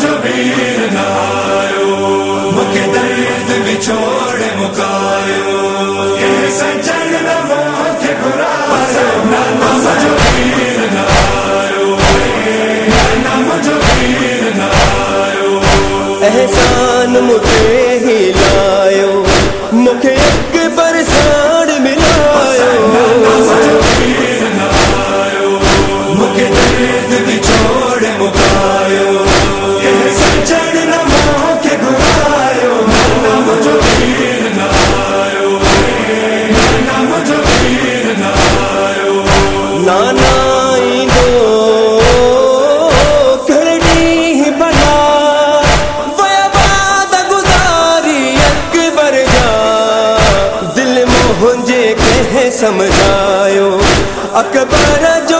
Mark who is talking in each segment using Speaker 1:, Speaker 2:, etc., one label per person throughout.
Speaker 1: جو ویر احسان مجھے ہی سمجھایو اکبر جو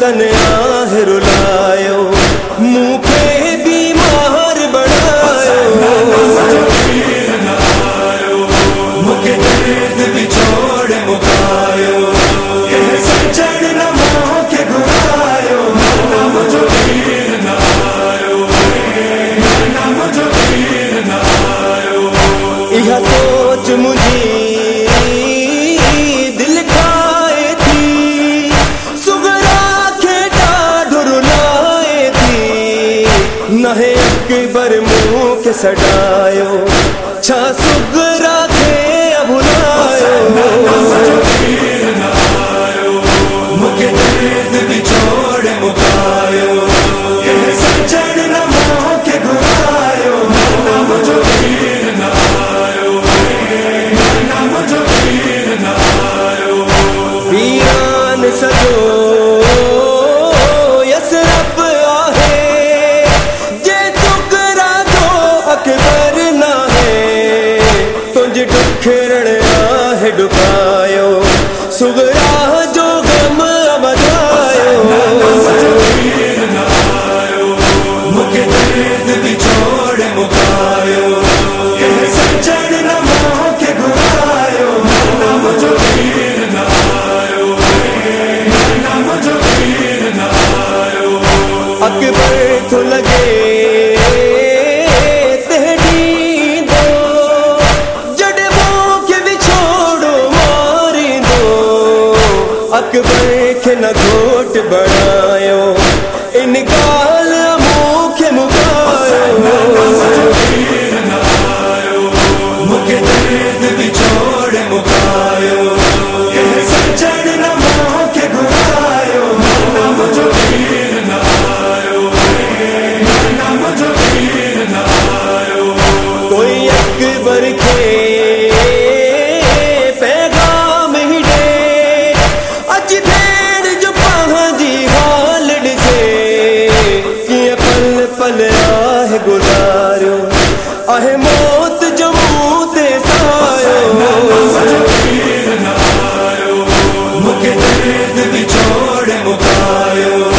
Speaker 1: زن آہ رلایو منہ نہ اکبر منہ کے سڑائیو چھا سگرہ تھے ابھلائیو سو اکبر کے پیغام ہڈے اچ دیر جو پہاں دی غالڑ سے کیے پل پل آہ گزارو آہ موت جو موتے سایو مکہ درد بھی چھوڑ مکایو